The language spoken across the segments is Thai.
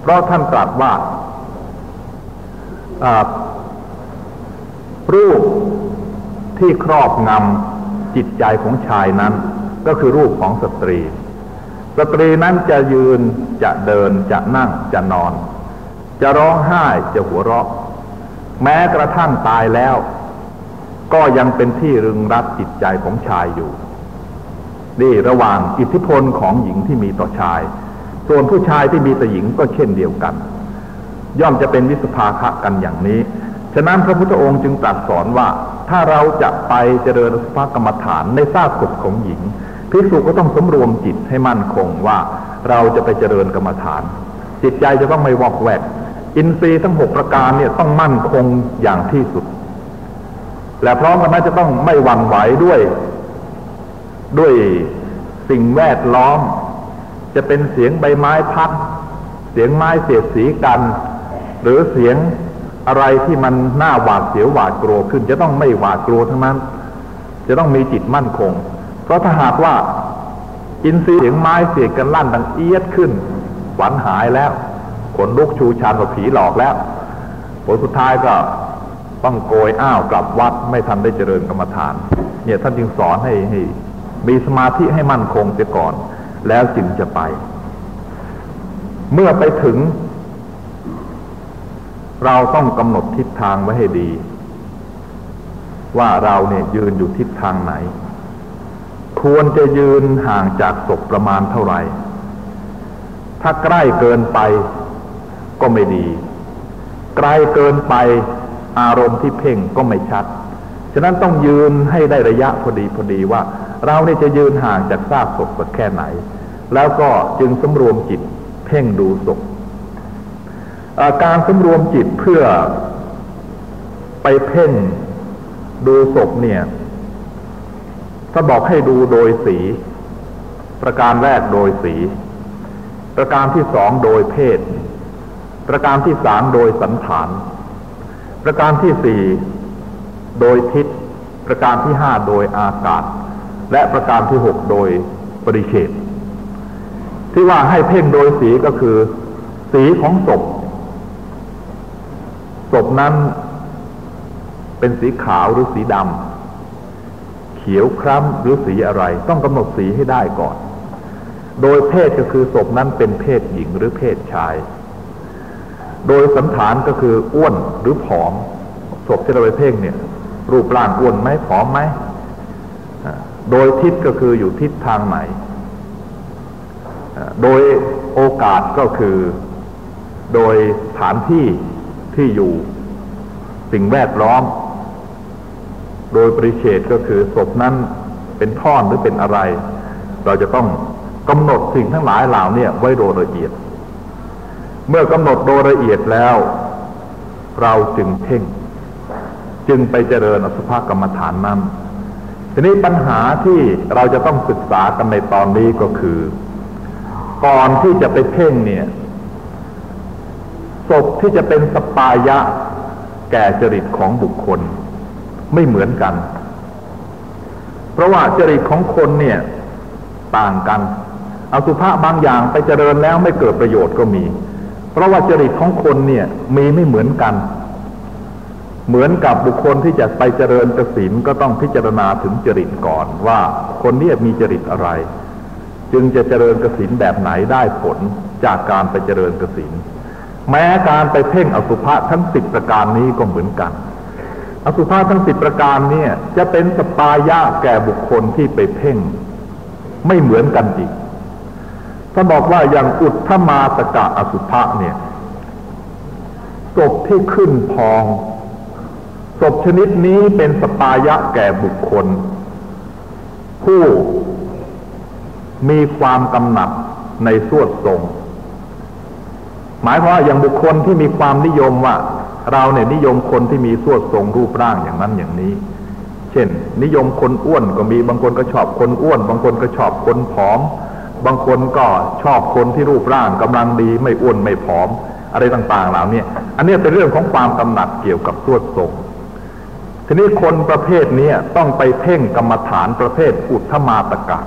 เพราะท่านตรัสว่ารูปที่ครอบงำจิตใจของชายนั้น ก็คือรูปของสตรี สตรีนั้นจะยืนจะเดินจะนั่งจะนอน จะร้องไห้จะหัวเราะ แม้กระทั่งตายแล้ว ก็ยังเป็นที่รึงรัดจิตใจของชายอยู่ นี่ระหว่างอิทธิพลของหญิงที่มีต่อชาย ส่วนผู้ชายที่มีแต่หญิงก็เช่นเดียวกัน ย่อมจะเป็นวิสภาคะกันอย่างนี้ ฉะนั้นพระพุทธองค์จึงตรัสสอนว่า ถ้าเราจะไปเจริญสุภกรรมฐานในซากศพของหญิงภิกษุก็ต้องสมรวมจิตให้มั่นคงว่าเราจะไปเจริญกรรมฐาน จิตใจจะต้องไม่วอกแวก อินทรีย์ทั้งหกประการเนี่ยต้องมั่นคงอย่างที่สุด และพร้อมกันนั้นจะต้องไม่หวั่นไหวด้วย ด้วยสิ่งแวดล้อม จะเป็นเสียงใบไม้พัด เสียงไม้เสียดสีกัน หรือเสียงอะไรที่มันน่าหวาดเสียวหวาดกลัวขึ้น จะต้องไม่หวาดกลัวทั้งนั้น จะต้องมีจิตมั่นคง เพราะถ้าหากว่า อินทรีย์เสียงไม้เสียกันลั่นดังเอียดขึ้นหวันหายแล้วขนลุกชูชานว่าผีหลอกแล้วผลสุดท้ายก็ต้องโกยอ้าวกลับวัดไม่ทันได้เจริญกรรมฐาน เนี่ยท่านจึงสอนให้ให้มีสมาธิให้มั่นคงเสียก่อน แล้วจึงจะไป เมื่อไปถึง เราต้องกำหนดทิศทางไว้ให้ดี ว่าเราเนี่ยยืนอยู่ทิศทางไหน ควรจะยืนห่างจากศพประมาณเท่าไหร่ ถ้าใกล้เกินไปก็ไม่ดี ไกลเกินไปอารมณ์ที่เพ่งก็ไม่ชัด ฉะนั้นต้องยืนให้ได้ระยะพอดีพอดีว่า เราเนี่ยจะยืนห่างจากซากศพสักแค่ไหน แล้วก็จึงสำรวมจิตเพ่งดูศพการสำรวมจิตเพื่อไปเพ่งดูศพเนี่ยถ้าบอกให้ดูโดยสี ประการแรกโดยสี ประการที่สองโดยเพศ ประการที่สามโดยสันฐาน ประการที่สี่โดยทิศ ประการที่ห้าโดยอากาศ และประการที่หกโดยปริเฉดที่ว่าให้เพ่งโดยสีก็คือ สีของศพศพนั้นเป็นสีขาวหรือสีดำเขียวคล้ำหรือสีอะไร ต้องกำหนดสีให้ได้ก่อน โดยเพศก็คือศพนั้นเป็นเพศหญิงหรือเพศชาย โดยสันฐานก็คืออ้วนหรือผอมศพที่เราไปเพ่งเนี่ย รูปร่างอ้วนไหมผอมไหม โดยทิศก็คืออยู่ทิศทางไหน โดยโอกาสก็คือ โดยฐานที่ที่อยู่สิ่งแวดล้อม โดยปริเฉดก็คือศพนั้นเป็นท่อนหรือเป็นอะไร เราจะต้องกำหนดสิ่งทั้งหลายเหล่านี้ไว้โดยละเอียด เมื่อกำหนดโดยละเอียดแล้ว เราจึงเพ่ง จึงไปเจริญอสุภกรรมฐานนั้น ทีนี้ปัญหาที่เราจะต้องศึกษากันในตอนนี้ก็คือ ก่อนที่จะไปเพ่งเนี่ยศพที่จะเป็นสปายะแก่จริตของบุคคลไม่เหมือนกัน เพราะว่าจริตของคนเนี่ยต่างกันอสุภะบางอย่างไปเจริญแล้วไม่เกิดประโยชน์ก็มี เพราะว่าจริตของคนเนี่ยมีไม่เหมือนกัน เหมือนกับบุคคลที่จะไปเจริญกสินก็ต้องพิจารณาถึงจริตก่อนว่าคนนี้มีจริตอะไร จึงจะเจริญกสินแบบไหนได้ผลจากการไปเจริญกสินแม้การไปเพ่งอสุภะทั้งสิบประการนี้ก็เหมือนกัน อสุภะทั้งสิบประการเนี่ยจะเป็นสปายะแก่บุคคลที่ไปเพ่ง ไม่เหมือนกันอีกถ้าบอกว่าอย่างอุทธมาตกะอสุภะเนี่ยศพที่ขึ้นพอง ศพชนิดนี้เป็นสปายะแก่บุคคล ผู้มีความกำหนัดในสวดทรง หมายความว่าอย่างบุคคลที่มีความนิยมว่า เราเนี่ยนิยมคนที่มีสวดทรงรูปร่างอย่างนั้นอย่างนี้ เช่น นิยมคนอ้วนก็มีบางคนก็ชอบคนอ้วน บางคนก็ชอบคนผอม บางคนก็ชอบคนที่รูปร่างกำลังดีไม่อ้วนไม่ผอม อะไรต่างๆเหล่านี้อันนี้เป็นเรื่องของความกำหนัดเกี่ยวกับสวดทรง ทีนี้คนประเภทนี้ต้องไปเพ่งกรรมฐานประเภทอุทธมาตกะ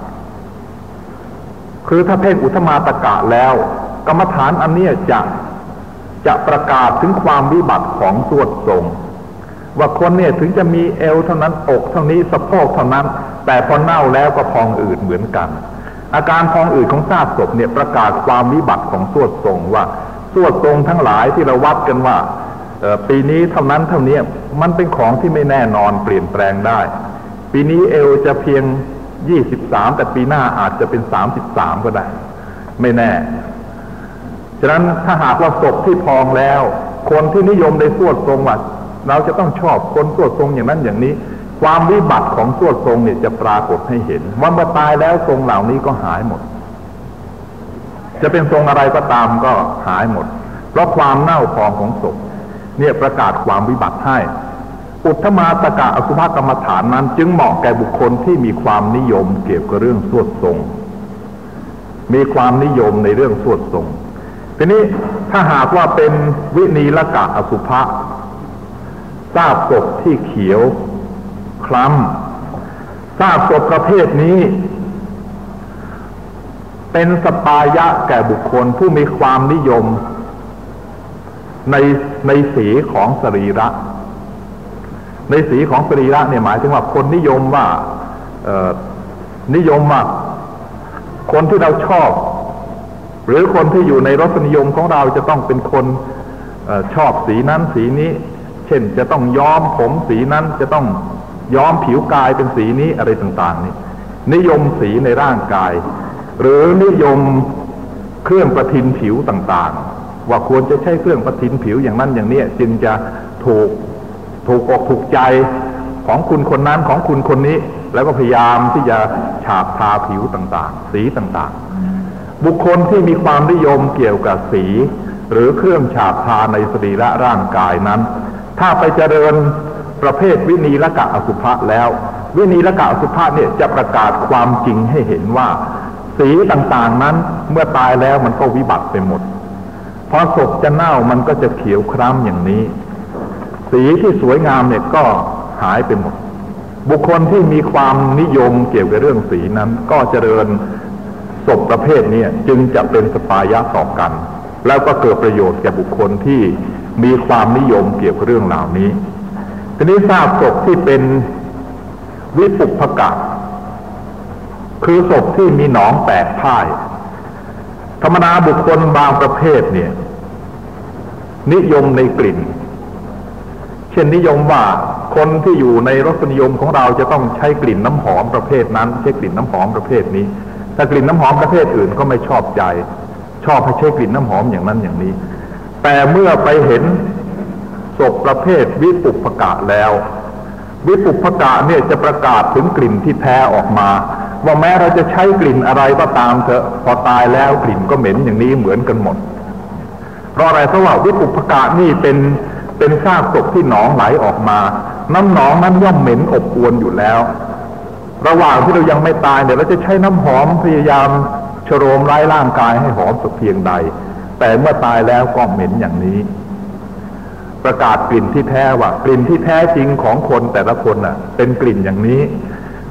คือถ้าเพ่งอุทธมาตกะแล้ว กรรมฐานอันนี้จะจะประกาศถึงความวิบัติของสวทรงว่าคนเนี่ยถึงจะมีเอวเท่านั้นอกเท่านี้สะโพกเท่านั้น แต่พอเน่าแล้วก็พองอืดเหมือนกัน อาการพองอืดของซากศพเนี่ยประกาศความวิบัติของสวทรงว่าสวทรงทั้งหลายที่เราวัดกันว่า ปีนี้เท่านั้นเท่านี้มันเป็นของที่ไม่แน่นอนเปลี่ยนแปลงได้ ปีนี้เอวจะเพียงยี่สิบสามแต่ปีหน้าอาจจะเป็นสามสิบสามก็ได้ ไม่แน่ ฉะนั้นถ้าหากว่าศพที่พองแล้ว คนที่นิยมในสวดทรงว่าเราจะต้องชอบคนสวดทรงอย่างนั้นอย่างนี้ ความวิบัติของสวดทรงเนี่ยจะปรากฏให้เห็นว่าเมื่อตายแล้วทรงเหล่านี้ก็หายหมด จะเป็นทรงอะไรก็ตามก็หายหมด เพราะความเน่าพองของศพ เนี่ยประกาศความวิบัติให้ อุทธมาตกะอสุภกรรมฐานนั้น จึงเหมาะแก่บุคคลที่มีความนิยมเกี่ยวกับเรื่องสวดทรง มีความนิยมในเรื่องสวดทรง ทีนี้ถ้าหากว่าเป็นวินีละกะอสุภะทราบศพที่เขียว คล้ำทราบศพประเภทนี้ เป็นสปายะแก่บุคคลผู้มีความนิยมใน ในสีของสรีระ ในสีของสรีระเนี่ยหมายถึงว่าคนนิยมว่านิยมว่าคนที่เราชอบ หรือคนที่อยู่ในรสนิยมของเราจะต้องเป็นคนอชอบสีนั้นสีนี้ เช่นจะต้องย้อมผมสีนั้นจะต้องย้อมผิวกายเป็นสีนี้อะไรต่างๆนี่นิยมสีในร่างกาย หรือนิยมเครื่องประทินผิวต่างๆ ว่าควรจะใช้เครื่องประทินผิวอย่างนั้นอย่างนี้จึงจะถูกถูกอกถูกใจของคุณคนนั้นของคุณคนนี้ แล้วก็พยายามที่จะฉาบทาผิวต่างๆ สีต่างๆ บุคคลที่มีความนิยมเกี่ยวกับสี หรือเครื่องฉาบทาในสรีระร่างกายนั้น ถ้าไปเจริญประเภทวินีละกะอสุภะแล้ว วินีละกะอสุภะเนี่ยจะประกาศความจริงให้เห็นว่า สีต่างๆนั้นเมื่อตายแล้วมันก็วิบัติไปหมด พอศพจะเน่ามันก็จะเขียวคล้ำอย่างนี้ สีที่สวยงามเนี่ยก็หายไปหมด บุคคลที่มีความนิยมเกี่ยวกับเรื่องสีนั้น ก็เจริญศพประเภทนี้จึงจะเป็นสปายะต่อกัน แล้วก็เกิดประโยชน์แก่บุคคลที่มีความนิยมเกี่ยวกับเรื่องเหล่านี้ ทีนี้ทราบศพที่เป็นวิปุพกะคือศพที่มีหนองแตกพ่าย ธรรมดาบุคคลบางประเภทเนี่ย นิยมในกลิ่น เช่นนิยมว่าคนที่อยู่ในรสนิยมของเราจะต้องใช้กลิ่นน้ำหอมประเภทนั้น ใช้กลิ่นน้ำหอมประเภทนี้ถ้ากลิ่นน้ำหอมประเภทอื่นก็ไม่ชอบใจ ชอบให้ใช้กลิ่นน้ำหอมอย่างนั้นอย่างนี้ แต่เมื่อไปเห็นศพประเภทวิปุปกะแล้ว วิปุปกะเนี่ยจะประกาศถึงกลิ่นที่แท้ออกมา ว่าแม้เราจะใช้กลิ่นอะไรก็ตามเถอะพอตายแล้วกลิ่นก็เหม็นอย่างนี้เหมือนกันหมด เพราะอะไรเพราะว่าวิปุพกะนี่เป็นเป็นซากศพที่หนองไหลออกมา น้ำหนองนั้นย่อมเหม็นอบอวนอยู่แล้ว ระหว่างที่เรายังไม่ตายเนี่ยเราจะใช้น้ำหอมพยายามชโรมไร้ร่างกายให้หอมสักเพียงใด แต่เมื่อตายแล้วก็เหม็นอย่างนี้ ประกาศกลิ่นที่แท้ว่ากลิ่นที่แท้จริงของคนแต่ละคนน่ะ เป็นกลิ่นอย่างนี้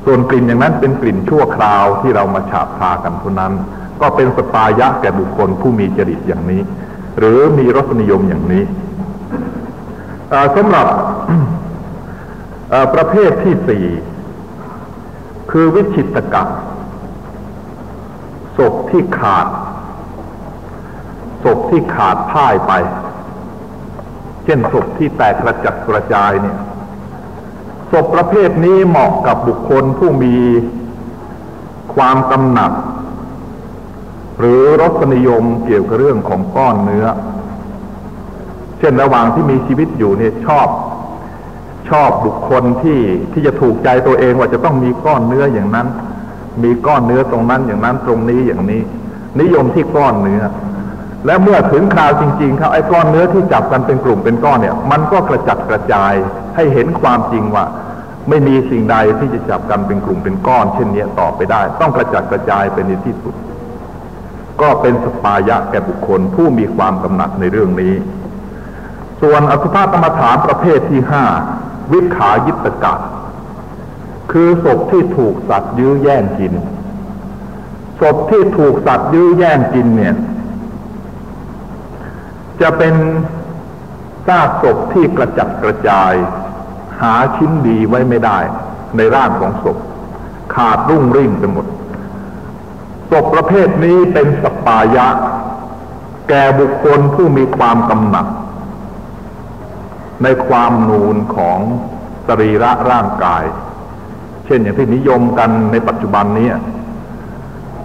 ส่วนกลิ่นอย่างนั้นเป็นกลิ่นชั่วคราวที่เรามาฉาบทากันเท่านั้น ก็เป็นสปายะแก่บุคคลผู้มีจริตอย่างนี้ หรือมีรสนิยมอย่างนี้สำหรับประเภทที่สี่คือวิชิตกรรมศพที่ขาดศพที่ขาดพ่ายไป เช่นศพที่แตกกระจัดกระจายเนี่ย ศพประเภทนี้เหมาะกับบุคคลผู้มีความกำหนัด หรือรสนิยมเกี่ยวกับเรื่องของก้อนเนื้อ เช่นระหว่างที่มีชีวิตอยู่เนี่ยชอบชอบบุคคลที่ที่จะถูกใจตัวเองว่าจะต้องมีก้อนเนื้ออย่างนั้น มีก้อนเนื้อตรงนั้นอย่างนั้นตรงนี้อย่างนี้ นิยมที่ก้อนเนื้อ และเมื่อถึงคราวจริงๆเขาไอ้ก้อนเนื้อที่จับกันเป็นกลุ่มเป็นก้อนเนี่ย มันก็กระจัดกระจายให้เห็นความจริงว่า ไม่มีสิ่งใดที่จะจับกันเป็นกลุ่มเป็นก้อน เช่นนี้ต่อไปได้ ต้องกระจัดกระจายไปในที่สุด ก็เป็นสปายะแก่บุคคลผู้มีความกำหนัดในเรื่องนี้ ส่วนอสุภกรรมฐานประเภทที่ห้าวิขายิตกะคือศพที่ถูกสัตว์ยื้อแย่งกินศพที่ถูกสัตว์ยื้อแย่งกินเนี่ย จะเป็นซากศพที่กระจัดกระจาย หาชิ้นดีไว้ไม่ได้ ในร่างของศพ ขาดรุ่งริ่งไปหมดศพประเภทนี้เป็นสปายะ แก่บุคคลผู้มีความกำหนัด ในความนูนของสรีระร่างกาย เช่นอย่างที่นิยมกันในปัจจุบันนี้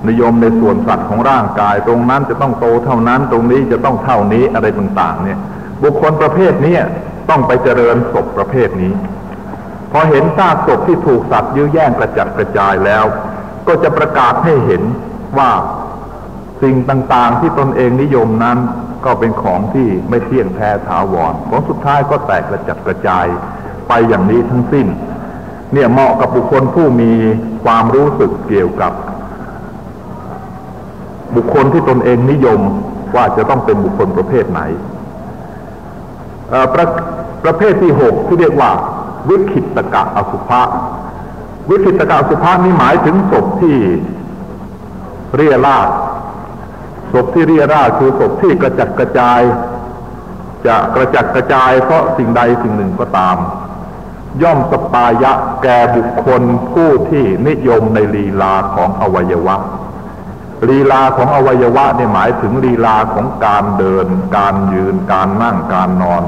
นิยมในส่วนสัตว์ของร่างกาย ตรงนั้นจะต้องโตเท่านั้น ตรงนี้จะต้องเท่านี้อะไรต่างๆ เนี่ย บุคคลประเภทนี้ต้องไปเจริญศพประเภทนี้ พอเห็นซากศพที่ถูกสัตว์ยื้อแย่งกระจัดกระจายแล้ว ก็จะประกาศให้เห็นว่าสิ่งต่างๆ ที่ตนเองนิยมนั้น ก็เป็นของที่ไม่เที่ยงแท้ถาวรของสุดท้ายก็แตกกระจัดกระจายไปอย่างนี้ทั้งสิ้น เนี่ยเหมาะกับบุคคลผู้มีความรู้สึกเกี่ยวกับ บุคคลที่ตนเองนิยมว่าจะต้องเป็นบุคคลประเภทไหนประประเภทที่หกที่เรียกว่า วิคิตกะอสุภะวิคิตกะอสุภะนี้หมายถึงศพที่เรียราดศพที่เรียราดคือศพที่กระจัดกระจาย จะกระจัดกระจายเพราะสิ่งใดสิ่งหนึ่งก็ตาม ย่อมสปายะแก่บุคคลผู้ที่นิยมในลีลาของอวัยวะ ลีลาของอวัยวะเนี่ยหมายถึงลีลาของการเดิน การยืน การนั่ง การนอน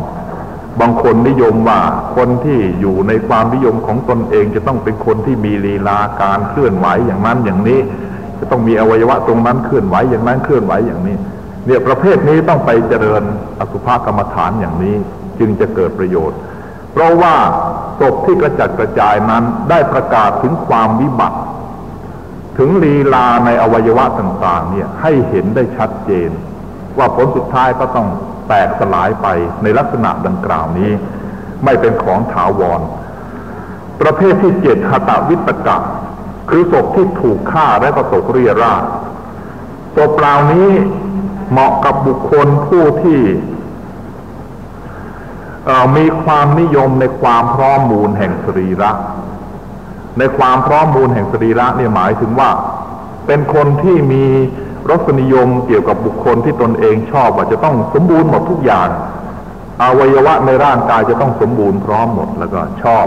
บางคนนิยมว่าคนที่อยู่ในความนิยมของตนเองจะต้องเป็นคนที่มีลีลาการเคลื่อนไหวอย่างนั้นอย่างนี้ จะต้องมีอวัยวะตรงนั้นเคลื่อนไหวอย่างนั้นเคลื่อนไหวอย่างนี้ เนี่ยประเภทนี้ต้องไปเจริญอสุภกรรมฐานอย่างนี้จึงจะเกิดประโยชน์ เพราะว่าศพที่กระจัดกระจายนั้นได้ประกาศถึงความวิบัติ ถึงลีลาในอวัยวะต่างๆเนี่ยให้เห็นได้ชัดเจน ว่าผลสุดท้ายก็ต้องแตกสลายไปในลักษณะดังกล่าวนี้ ไม่เป็นของถาวร ประเภทที่เจ็ดหตวิตกะคือศพที่ถูกฆ่าและก็ตกเรียราศศพเหล่านี้เหมาะกับบุคคลผู้ที่มีความนิยมในความพร้อมมูลแห่งสรีระ ในความพร้อมมูลแห่งสรีระเนี่ยหมายถึงว่า เป็นคนที่มีรสนิยมเกี่ยวกับบุคคลที่ตนเองชอบว่าจะต้องสมบูรณ์หมดทุกอย่างอวัยวะในร่างกายจะต้องสมบูรณ์พร้อมหมดแล้วก็ชอบ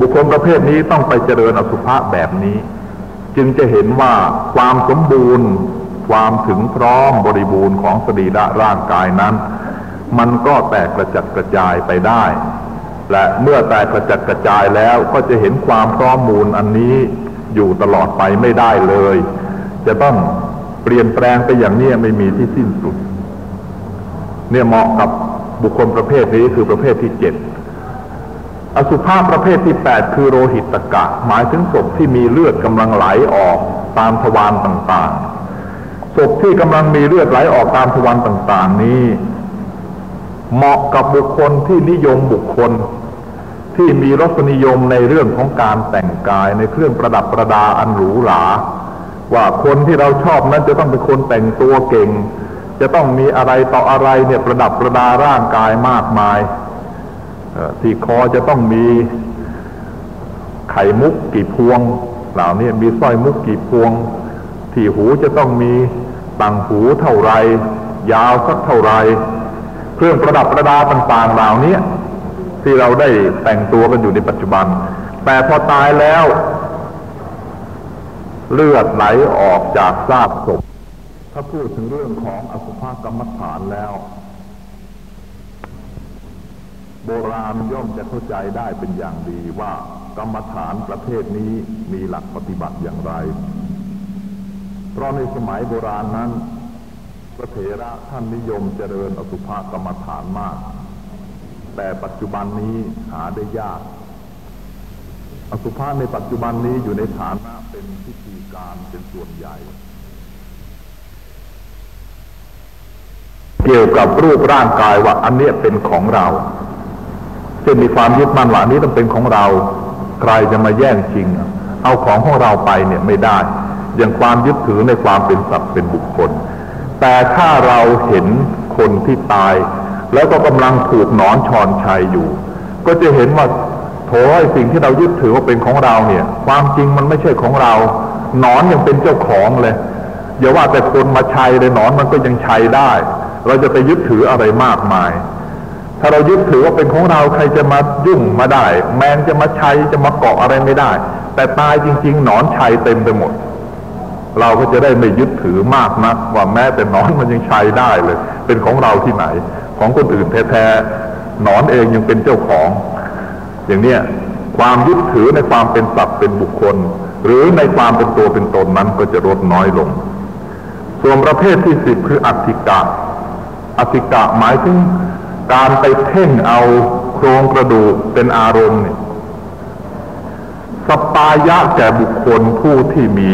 บุคคลประเภทนี้ต้องไปเจริญอสุภะแบบนี้ จึงจะเห็นว่าความสมบูรณ์ ความถึงพร้อมบริบูรณ์ของสรีระร่างกายนั้น มันก็แตกกระจัดกระจายไปได้ และเมื่อแตกกระจัดกระจายแล้วก็จะเห็นความพร้อมมูลอันนี้อยู่ตลอดไปไม่ได้เลย จะต้องเปลี่ยนแปลงไปอย่างนี้ไม่มีที่สิ้นสุด เนี่ยเหมาะกับบุคคลประเภทนี้คือประเภทที่เจ็ดอสุภาพประเภทที่แปดคือโรหิตกะ หมายถึงศพที่มีเลือดกำลังไหลออกตามทวารต่างๆศพที่กำลังมีเลือดไหลออกตามทวารต่าง ๆ นี้ เหมาะกับบุคคลที่นิยมบุคคล ที่มีรสนิยมในเรื่องของการแต่งกายในเครื่องประดับประดาอันหรูหรา ว่าคนที่เราชอบนั้นจะต้องเป็นคนแต่งตัวเก่ง จะต้องมีอะไรต่ออะไรเนี่ยประดับประดาร่างกายมากมายที่คอจะต้องมีไข่มุกกี่พวง เหล่านี้มีสร้อยมุกกี่พวง ที่หูจะต้องมีต่างหูเท่าไร ยาวสักเท่าไร เครื่องประดับประดาต่างๆเหล่านี้ ที่เราได้แต่งตัวกันอยู่ในปัจจุบัน แต่พอตายแล้ว เลือดไหลออกจากซากศพ ถ้าพูดถึงเรื่องของอสุภกรรมฐานแล้ว โบราณย่อมจะเข้าใจได้เป็นอย่างดีว่ากรรมฐานประเภทนี้มีหลักปฏิบัติอย่างไร เพราะในสมัยโบราณนั้นพระเถระท่านนิยมเจริญอสุภกรรมฐานมาก แต่ปัจจุบันนี้หาได้ยาก อสุภะในปัจจุบันนี้อยู่ในฐานะเป็นพิธีการเป็นส่วนใหญ่ เกี่ยวกับรูปร่างกายว่าอันนี้เป็นของเราเช่นมีความยึดมั่นว่านี้ต้องเป็นของเรา ใครจะมาแย่งจริง เอาของของเราไปเนี่ยไม่ได้ อย่างความยึดถือในความเป็นสัตว์เป็นบุคคล แต่ถ้าเราเห็นคนที่ตาย แล้วก็กำลังถูกหนอนชอนชัยอยู่ ก็จะเห็นว่าโถไอสิ่งที่เรายึดถือว่าเป็นของเราเนี่ย ความจริงมันไม่ใช่ของเรา หนอนยังเป็นเจ้าของเลยอย่าว่าแต่คนมาชัยเลยหนอนมันก็ยังชัยได้ เราจะไปยึดถืออะไรมากมาย ถ้าเรายึดถือว่าเป็นของเราใครจะมายุ่งมาได้ แมงจะมาชัยจะมาเกาะอะไรไม่ได้ แต่ตายจริง ๆ หนอนชัยเต็มไปหมด เราก็จะได้ไม่ยึดถือมากนักว่าแม้แต่หนอนมันยังชัยได้เลย เป็นของเราที่ไหน ของคนอื่นแท้ๆหนอนเองยังเป็นเจ้าของ อย่างเนี้ยความยึดถือในความเป็นสัตว์เป็นบุคคล หรือในความเป็นตัวเป็นตนนั้นก็จะลดน้อยลง ส่วนประเภทที่สิบคืออัติกะอัติกะหมายถึงการไปเพ่งเอาโครงกระดูกเป็นอารมณ์เนี่ยสปายะแก่บุคคลผู้ที่มี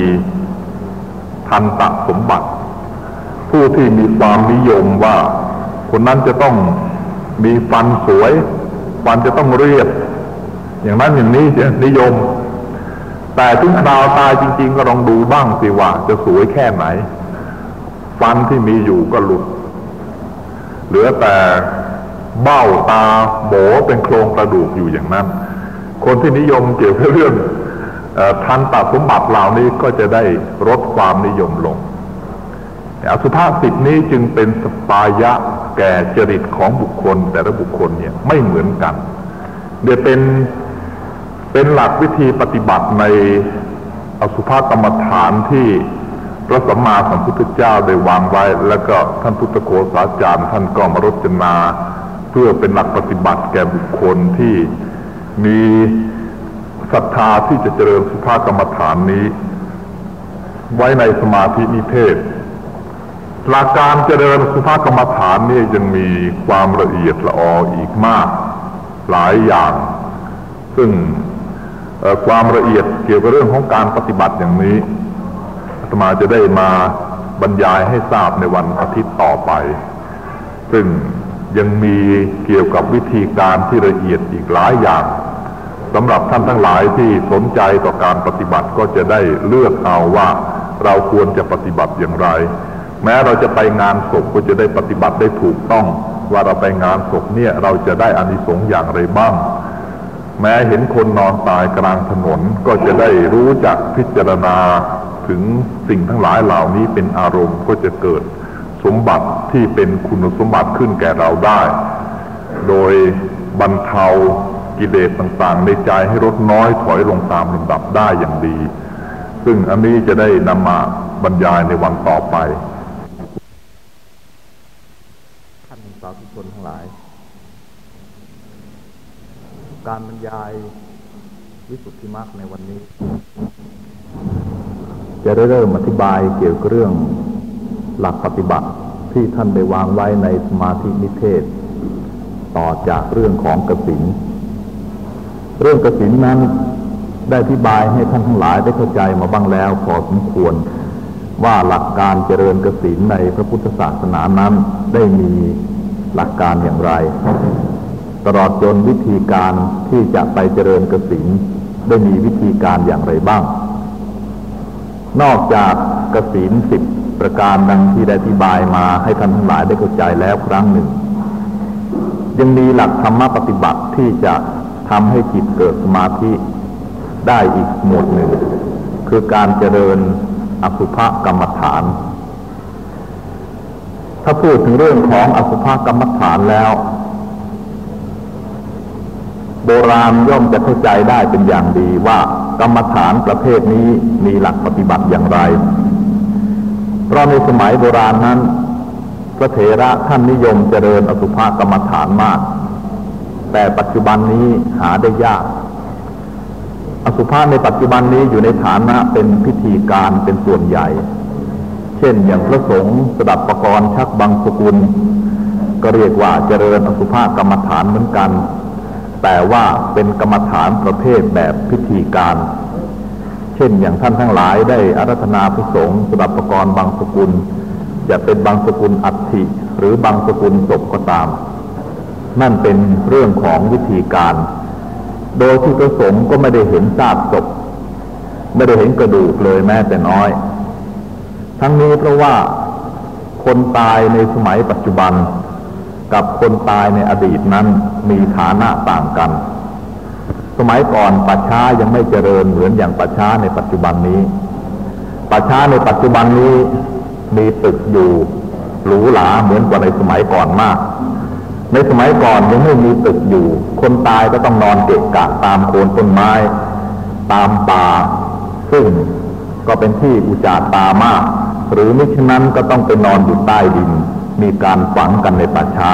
ทันตสมบัติ ผู้ที่มีความนิยมว่า คนนั้นจะต้องมีฟันสวย ฟันจะต้องเรียบ อย่างนั้นอย่างนี้จะนิยม แต่ถึงคราวตายจริง ๆ ก็ลองดูบ้างสิว่าจะสวยแค่ไหน ฟันที่มีอยู่ก็หลุด เหลือแต่เบ้าตาโบเป็นโครงกระดูกอยู่อย่างนั้น คนที่นิยมเกี่ยวกับเรื่องทันตสมบัติเหล่านี้ก็จะได้ลดความนิยมลงอสุภาษิตนี้จึงเป็นสปายะ แก่จริตของบุคคล แต่ละบุคคลเนี่ยไม่เหมือนกันเดี๋ยวเป็นเป็นหลักวิธีปฏิบัติในอสุภกรรมฐานที่พระสัมมาสัมพุทธเจ้าได้วางไว้ แล้วก็ท่านพุทธโฆษาจารย์ท่านก็มารจนา เพื่อเป็นหลักปฏิบัติแก่บุคคลที่มีศรัทธาที่จะเจริญสุภากรรมฐานนี้ ไว้ในสมาธินิเทศ หลักการเจริญสุภากรรมฐานนี่ยังมีความละเอียดละอออีกมาก หลายอย่าง ซึ่งความละเอียดเกี่ยวกับเรื่องของการปฏิบัติอย่างนี้อาตมาจะได้มาบรรยายให้ทราบในวันอาทิตย์ต่อไป ซึ่งยังมีเกี่ยวกับวิธีการที่ละเอียดอีกหลายอย่างสำหรับท่านทั้งหลายที่สนใจต่อการปฏิบัติก็จะได้เลือกเอาว่าเราควรจะปฏิบัติอย่างไร แม้เราจะไปงานศพก็จะได้ปฏิบัติได้ถูกต้อง ว่าเราไปงานศพเนี่ยเราจะได้อานิสงส์อย่างไรบ้าง แม้เห็นคนนอนตายกลางถนนก็จะได้รู้จักพิจารณาถึงสิ่งทั้งหลายเหล่านี้เป็นอารมณ์ก็จะเกิดสมบัติที่เป็นคุณสมบัติขึ้นแก่เราได้ โดยบรรเทากิเลสต่างๆ ในใจให้ลดน้อยถอยลงตามลำดับได้อย่างดี ซึ่งอันนี้จะได้นำมาบรรยายในวันต่อไป ท่านสาธุชนทั้งหลาย การบรรยายวิสุทธิมรรคในวันนี้ จะได้เริ่มอธิบายเกี่ยวกับเรื่องหลักปฏิบัติที่ท่านได้วางไว้ในสมาธินิเทศ ต่อจากเรื่องของกสินเรื่องกสินนั้นได้อธิบายให้ท่านทั้งหลายได้เข้าใจมาบ้างแล้วพอสมควรว่าหลักการเจริญกสินในพระพุทธศาสนานั้นได้มีหลักการอย่างไร ตลอดจนวิธีการที่จะไปเจริญกสินได้มีวิธีการอย่างไรบ้าง นอกจากกสินสิบประการดังที่ได้อธิบายมาให้ท่านทั้งหลายได้เข้าใจแล้วครั้งหนึ่ง ยังมีหลักธรรมปฏิบัติที่จะทำให้จิตเกิดสมาธิได้อีกหมวดหนึ่ง คือการเจริญอสุภกรรมฐาน ถ้าพูดถึงเรื่องของอสุภกรรมฐานแล้ว ราณย่อมจะเข้าใจได้เป็นอย่างดีว่ากรรมฐานประเภทนี้มีหลักปฏิบัติอย่างไร เพราะในสมัยโบราณนั้น พระเถระท่านนิยมเจริญอสุภกรรมฐานมาก แต่ปัจจุบันนี้หาได้ยาก อสุภะในปัจจุบันนี้อยู่ในฐานะเป็นพิธีการเป็นส่วนใหญ่ เช่นอย่างพระสงฆ์สดับประกรณ์ชักบังสกุล ก็เรียกว่าเจริญอสุภะกรรมฐานเหมือนกัน แต่ว่าเป็นกรรมฐานประเภทแบบพิธีการ เช่นอย่างท่านทั้งหลายได้อารัธนาพระสงฆ์สดับปรกรณ์บางสกุล จะเป็นบางสกุลอัฐิหรือบางสกุลศพก็ตาม นั่นเป็นเรื่องของวิธีการ โดยที่พระสงฆ์ก็ไม่ได้เห็นซากศพ ไม่ได้เห็นกระดูกเลยแม้แต่น้อย ทั้งนี้เพราะว่าคนตายในสมัยปัจจุบัน กับคนตายในอดีตนั้นมีฐานะต่างกัน สมัยก่อนปัจช้ายังไม่เจริญเหมือนอย่างปัจช้าในปัจจุบันนี้ ปัจช้าในปัจจุบันนี้มีตึกอยู่หรูหราเหมือนกว่าในสมัยก่อนมาก ในสมัยก่อนยังไม่มีตึกอยู่ คนตายก็ต้องนอนเกะกะตามโคนต้นไม้ ตามป่า ซึ่งก็เป็นที่อุจาตามาก หรือไม่เช่นนั้นก็ต้องไปนอนอยู่ใต้ดิน มีการฝังกันในป่าช้า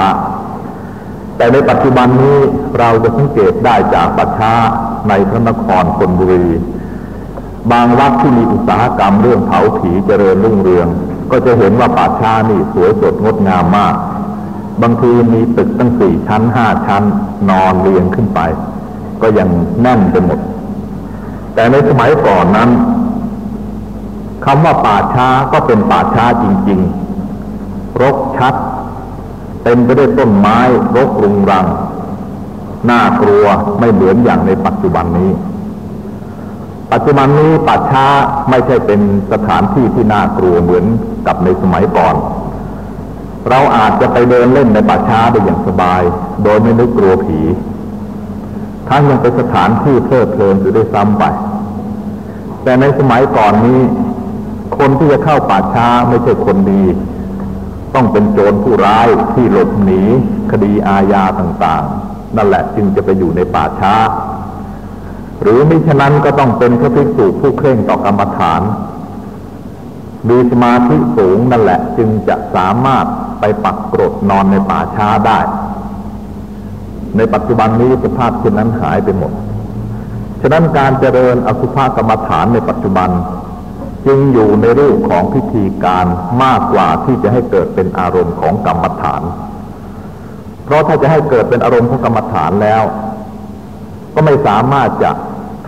แต่ในปัจจุบันนี้เราจะสังเกตได้จากป่าช้าในพระนครธนบุรี บางวัดที่มีอุตสาหกรรมเรื่องเผาผีเจริญรุ่งเรือง ก็จะเห็นว่าป่าช้านี่สวยสดงดงามมาก บางทีมีตึกตั้งสี่ชั้นห้าชั้น นอนเรียงขึ้นไป ก็ยังแน่นไปหมด แต่ในสมัยก่อนนั้นคำว่าป่าช้าก็เป็นป่าช้าจริง ๆ รก ชัด เต็มไปด้วยต้นไม้รกรุงรัง น่ากลัวไม่เหมือนอย่างในปัจจุบันนี้ ปัจจุบันนี้ป่าช้าไม่ใช่เป็นสถานที่ที่น่ากลัวเหมือนกับในสมัยก่อน เราอาจจะไปเดินเล่นในป่าช้าได้อย่างสบาย โดยไม่นึกกลัวผีทั้งยังเป็นสถานที่เพลิดเพลินอยู่ด้วยซ้ำไป แต่ในสมัยก่อนนี้ คนที่จะเข้าป่าช้าไม่ใช่คนดี ต้องเป็นโจรผู้ร้ายที่หลบหนีคดีอาญาต่างๆ นั่นแหละจึงจะไปอยู่ในป่าช้า หรือมิฉะนั้นก็ต้องเป็นพระภิกษุผู้เคร่งต่อกรรมฐาน มีสมาธิสูงนั่นแหละจึงจะสามารถไปปักกรดนอนในป่าช้าได้ ในปัจจุบันนี้สภาพเช่นนั้นหายไปหมด ฉะนั้นการเจริญอสุภกรรมฐานในปัจจุบัน จึงอยู่ในรูปของพิธีการมากกว่าที่จะให้เกิดเป็นอารมณ์ของกรรมฐาน เพราะถ้าจะให้เกิดเป็นอารมณ์ของกรรมฐานแล้ว ก็ไม่สามารถจะ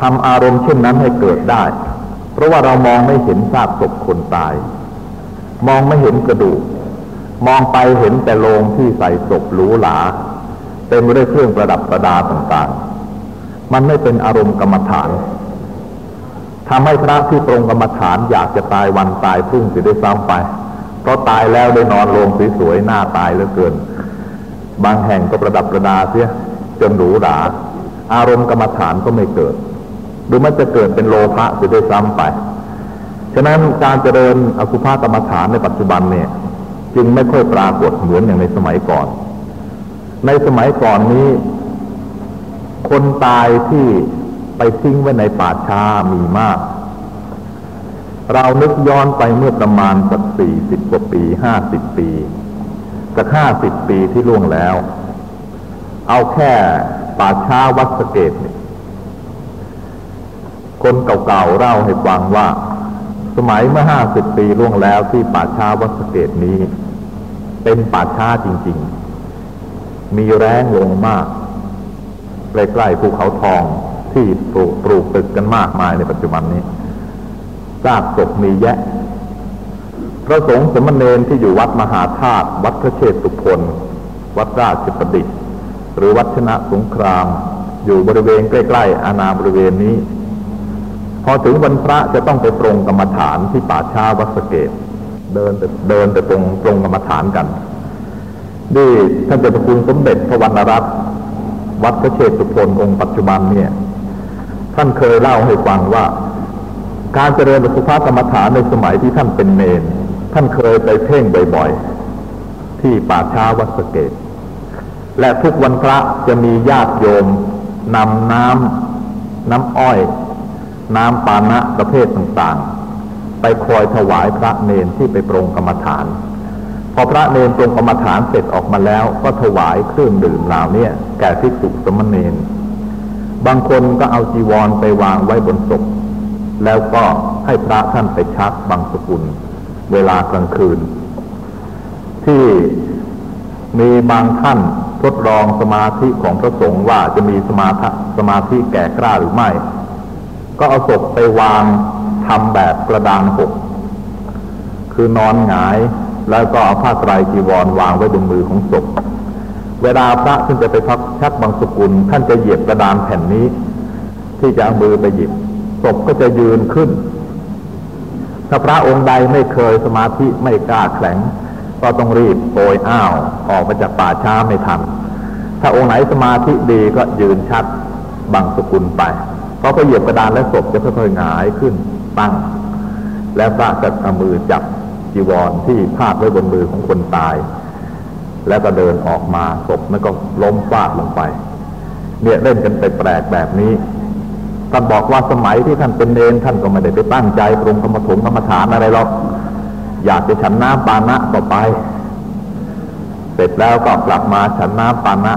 ทำอารมณ์เช่นนั้นให้เกิดได้ เพราะว่าเรามองไม่เห็นซากศพคนตาย มองไม่เห็นกระดูก มองไปเห็นแต่โลงที่ใส่ศพหรูหราเต็มไปด้วยเครื่องประดับประดาต่างๆ มันไม่เป็นอารมณ์กรรมฐาน ทำให้พระที่ตรงกรรมฐานอยากจะตายวันตายพรุ่งเสียด้ซ้ำไป เพราะตายแล้วได้นอนโรงสวยๆหน้าตายเหลือเกิน บางแห่งก็ประดับประดาเสียจนหรูหรา อารมณ์กรรมฐานก็ไม่เกิด หรือมันจะเกิดเป็นโลภะเสียด้ซ้ำไป ฉะนั้นการเจริญอสุภากรรมฐานในปัจจุบันเนี่ย จึงไม่ค่อยปรากฏเหมือนอย่างในสมัยก่อน ในสมัยก่อนนี้ คนตายที่ ไปทิ้งไว้ในป่าช้ามีมาก เรานึกย้อนไปเมื่อประมาณสักสี่สิบกว่าปีห้าสิบปีสักห้าสิบปีที่ล่วงแล้ว เอาแค่ป่าช้าวัดสเกตเนี่ยคนเก่าๆเล่าให้ฟังว่า สมัยเมื่อห้าสิบปีล่วงแล้วที่ป่าช้าวัดสเกตนี้ เป็นป่าช้าจริง ๆ มีแรงลงมากใกล้ๆภูเขาทอง ที่ปลูกปลูกตึกกันมากมายในปัจจุบันนี้ซากศพมีแยะ พระสงฆ์สมณเณรที่อยู่วัดมหาธาตุวัดพระเชตุพนวัดราชประดิษฐ์ หรือวัดชนะสงคราม อยู่บริเวณใกล้ๆ อาณาบริเวณนี้ พอถึงวันพระจะต้องไปตรงกรรมฐานที่ป่าช้าวัดสเกตเดินเดินไปตรงตรงกรรมฐานกันด้วยท่านเจ้าพระคุณสมเด็จพระวรรณรัตน์วัดพระเชตุพนองค์ปัจจุบันเนี่ย ท่านเคยเล่าให้ฟังว่า การเจริญสุภาพกรรมฐานในสมัยที่ท่านเป็นเนนท่านเคยไปเพ่งบ่อยๆ ที่ป่าช้าวัดสเกต และทุกวันพระจะมีญาติโยมนำน้ำน้ำอ้อย น้ำปานะประเภทต่างๆ ไปคอยถวายพระเนนที่ไปปรงกรรมฐาน พอพระเนนปรงกรรมฐานเสร็จออกมาแล้วก็ถวายเครื่องดื่มเหล่านี้แก่ภิกษุสมณเณร บางคนก็เอาจีวรไปวางไว้บนศพ แล้วก็ให้พระท่านไปชักบางสกุล เวลากลางคืน ที่มีบางท่านทดลองสมาธิของพระสงฆ์ว่าจะมีสมาธิสมาธิแก่กล้าหรือไม่ ก็เอาศพไปวางทำแบบกระดานหก คือนอนหงายแล้วก็เอาผ้าไตรจีวรวางไว้บนมือของศพ เวลาพระท่านจะไปพักชักบางสกุล ท่านจะเหยียบกระดานแผ่นนี้ ที่จะเอามือไปหยิบศพก็จะยืนขึ้น ถ้าพระองค์ใดไม่เคยสมาธิไม่กล้าแข็ง ก็ต้องรีบโอยอ้าวออกมาจากป่าช้าไม่ทัน ถ้าองค์ไหนสมาธิดีก็ยืนชักบางสกุลไปเพราะพอเหยียบกระดานแล้วศพจะค่อยๆหงายขึ้นตั้ง แล้วพระจะเอามือจับจีวรที่พาดไว้บนมือของคนตาย แล้วก็เดินออกมาศพนั้นก็ล้มฟาดลงไป เนี่ยเล่นกันไปแปลกแบบนี้ท่านบอกว่าสมัยที่ท่านเป็นเนนท่านก็ไม่ได้ไปตั้งใจปรุงกรรมถงกรรมฐานอะไรหรอกอยากจะฉันน้ำปานะต่อไป เสร็จแล้วก็กลับมาฉันน้ำปานะ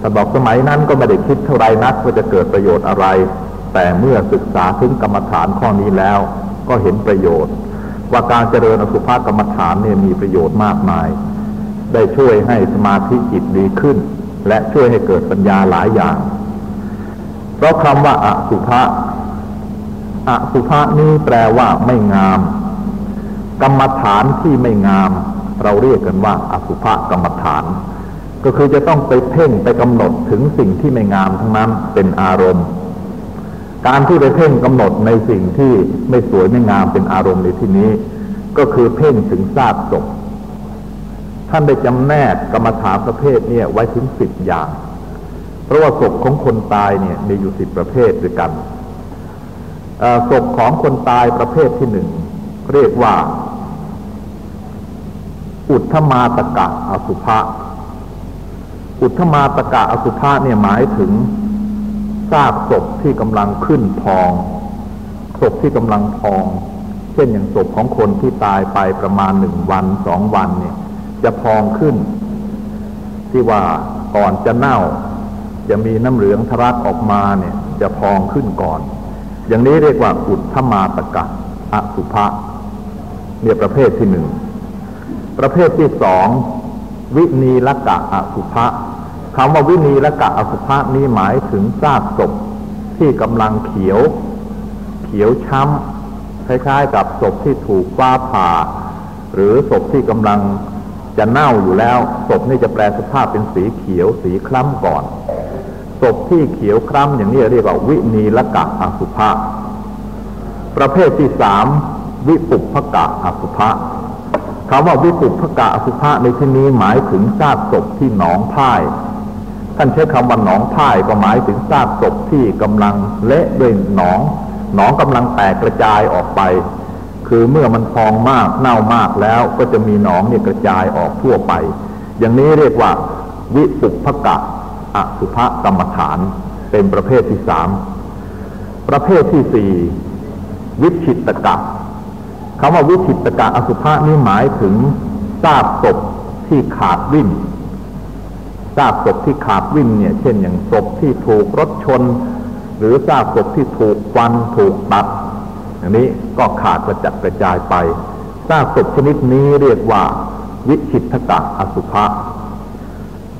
ท่านบอกสมัยนั้นก็ไม่ได้คิดเท่าไรนักว่าจะเกิดประโยชน์อะไร แต่เมื่อศึกษาถึงกรรมฐานข้อนี้แล้ว ก็เห็นประโยชน์ ว่าการเจริญอสุภกรรมฐานเนี่ยมีประโยชน์มากมาย ได้ช่วยให้สมาธิจิตดีขึ้น และช่วยให้เกิดปัญญาหลายอย่าง เพราะคำว่าอสุภะอสุภะนี้แปลว่าไม่งาม กรรมฐานที่ไม่งาม เราเรียกกันว่าอสุภะกรรมฐาน ก็คือจะต้องไปเพ่งไปกำหนดถึงสิ่งที่ไม่งามทั้งนั้นเป็นอารมณ์ การที่ไปเพ่งกำหนดในสิ่งที่ไม่สวยไม่งามเป็นอารมณ์ในที่นี้ ก็คือเพ่งถึงซากศพ ท่านได้จำแนกกรรมฐานประเภทเนี่ยไว้ถึงสิบอย่าง เพราะว่าศพของคนตายเนี่ยมีอยู่สิบประเภทด้วยกันศพของคนตายประเภทที่หนึ่งเรียกว่า อุทธมาตกะอสุภะอุทธมาตกะอสุภะเนี่ยหมายถึงซากศพที่กำลังขึ้นพองศพที่กำลังพอง เช่นอย่างศพของคนที่ตายไปประมาณหนึ่งวันสองวันเนี่ย จะพองขึ้น ที่ว่าก่อนจะเน่า จะมีน้ำเหลืองทะลักออกมาเนี่ย จะพองขึ้นก่อน อย่างนี้เรียกว่าอุทธมาตกะอสุภะเนี่ยประเภทที่หนึ่ง ประเภทที่สองวินีละกะอสุภะคำว่าวินีละกะอสุภะนี้หมายถึงซากศพที่กำลังเขียว เขียวช้ำคล้ายๆกับศพที่ถูกฟ้าผ่า หรือศพที่กำลัง จะเน่าอยู่แล้วศพนี่จะแปลสภาพเป็นสีเขียวสีคล้ำก่อนศพที่เขียวคล้ำอย่างนี้เรียกว่าวินีละกะอสุภะประเภทที่สามวิปุพกะอสุภะคำว่าวิปุพกะอสุภะในที่นี้หมายถึงซากศพที่หนองพ่ายท่านใช้คำว่าหนองพ่ายก็หมายถึงซากศพที่กำลังเละด้วยหนอง หนองกำลังแตกกระจายออกไป คือเมื่อมันพองมากเน่ามากแล้วก็จะมีหนองเนี่ยกระจายออกทั่วไป อย่างนี้เรียกว่า วิปุพกะอสุภกรรมฐาน เป็นประเภทที่สามประเภทที่สี่วิชิตกะคำว่าวิชิตกะอสุภะนี่หมายถึงซากศพที่ขาดวิ่นซากศพที่ขาดวิ่นเนี่ย เช่นอย่างศพที่ถูกรถชน หรือซากศพที่ถูกฟันถูกตัด อย่างนี้ก็ขาดกระจัดกระจายไปซากศพชนิดนี้เรียกว่า วิชิตกะอสุภะ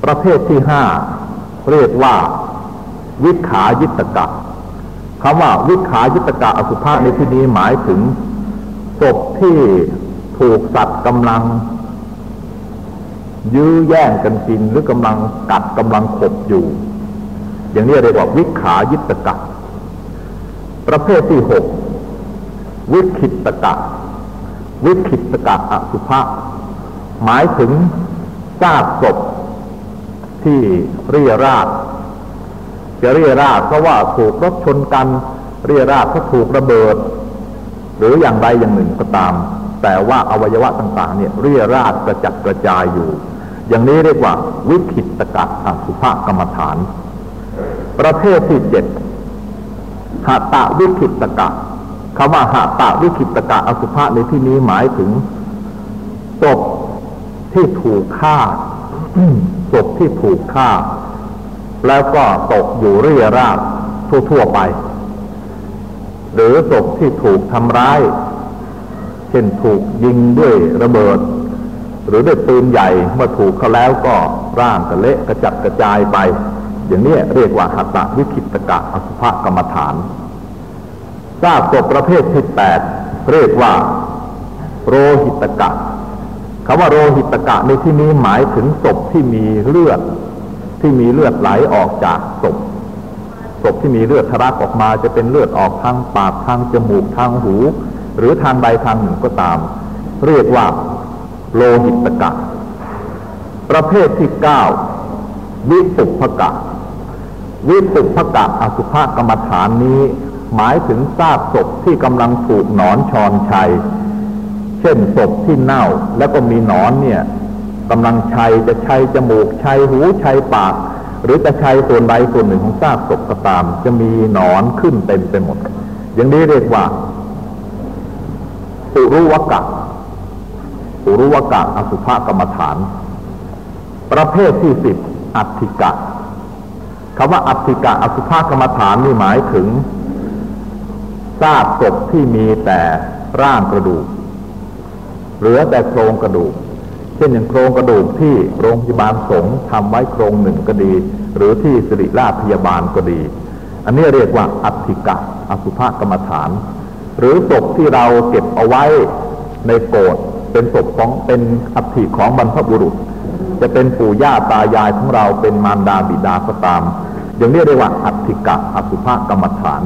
ประเภทที่ห้าเรียกว่า วิขายิตกะคำว่าวิขายุตกะอสุภะในที่นี้หมายถึงศพที่ถูกสัตว์กำลัง ยื้อแย่งกันกินหรือกำลังกัดกำลังขบอยู่ อย่างนี้เรียกว่าวิขายุตกะประเภทที่หก วิคิตกะ วิคิตกะอสุภะหมายถึงซากศพที่เรียราดจะเรียราดเพราะว่าถูกรถชนกัน เรียราดเพราะถูกระเบิด หรืออย่างใดอย่างหนึ่งก็ตาม แต่ว่าอวัยวะต่างๆ เนี่ยเรียราดกระจัดกระจายอยู่ อย่างนี้เรียกว่า วิคิตกะอสุภะกรรมฐาน ประเภทที่เจ็ดหาตะวิคิตกะ คำว่าหาตะวิคิตกะอสุภะในที่นี้หมายถึงศพที่ถูกฆ่าศพที่ถูกฆ่า แล้วก็ตกอยู่เรียราบทั่วๆไป หรือศพที่ถูกทำร้าย เช่นถูกยิงด้วยระเบิด หรือด้วยปืนใหญ่เมื่อถูกเขาแล้วก็ร่างกระเละกระจัดกระจายไป อย่างนี้เรียกว่าหัตตวิคิตกะอสุภกรรมฐาน ทราบศพประเภทที่แปดเรียกว่า โรหิตกะคำว่าโรหิตกะในที่นี้หมายถึงศพที่มีเลือด ที่มีเลือดไหลออกจากศพศพที่มีเลือดทะลักออกมาจะเป็นเลือดออกทางปากทางจมูกทางหู หรือทางใดทางหนึ่งก็ตาม เรียกว่า โลหิตกะ ประเภทที่เก้าวิปุพกะ วิปุพกะอสุภกรรมฐานนี้ หมายถึงซากศพที่กำลังถูกหนอนชอนชัย เช่นศพที่เน่าแล้วก็มีหนอนเนี่ยกำลังชัยจะชัยจมูกชัยหูชัยปาก หรือจะชัยส่วนใดส่วนหนึ่งของซากศพก็ตาม จะมีหนอนขึ้นเต็มไปหมด อย่างนี้เรียกว่าปุรุวกะปุรุวกะอสุภกรรมฐาน ประเภทที่สิบอัติกะคำว่าอัติกะอสุภกรรมฐานนี่หมายถึง ซากศพที่มีแต่ร่างกระดูก เหลือแต่โครงกระดูก เช่นอย่างโครงกระดูกที่โรงพยาบาลสงฆ์ทำไว้โครงหนึ่งก็ดี หรือที่สิริราชพยาบาลก็ดี อันนี้เรียกว่าอัติกะอสุภกรรมฐาน หรือศพที่เราเก็บเอาไว้ในโกดเป็นศพของเป็นอัฐิของบรรพบุรุษ จะเป็นปู่ย่าตายายของเราเป็นมารดาบิดาก็ตามอย่างนี้เรียกว่าอัติกะอสุภกรรมฐาน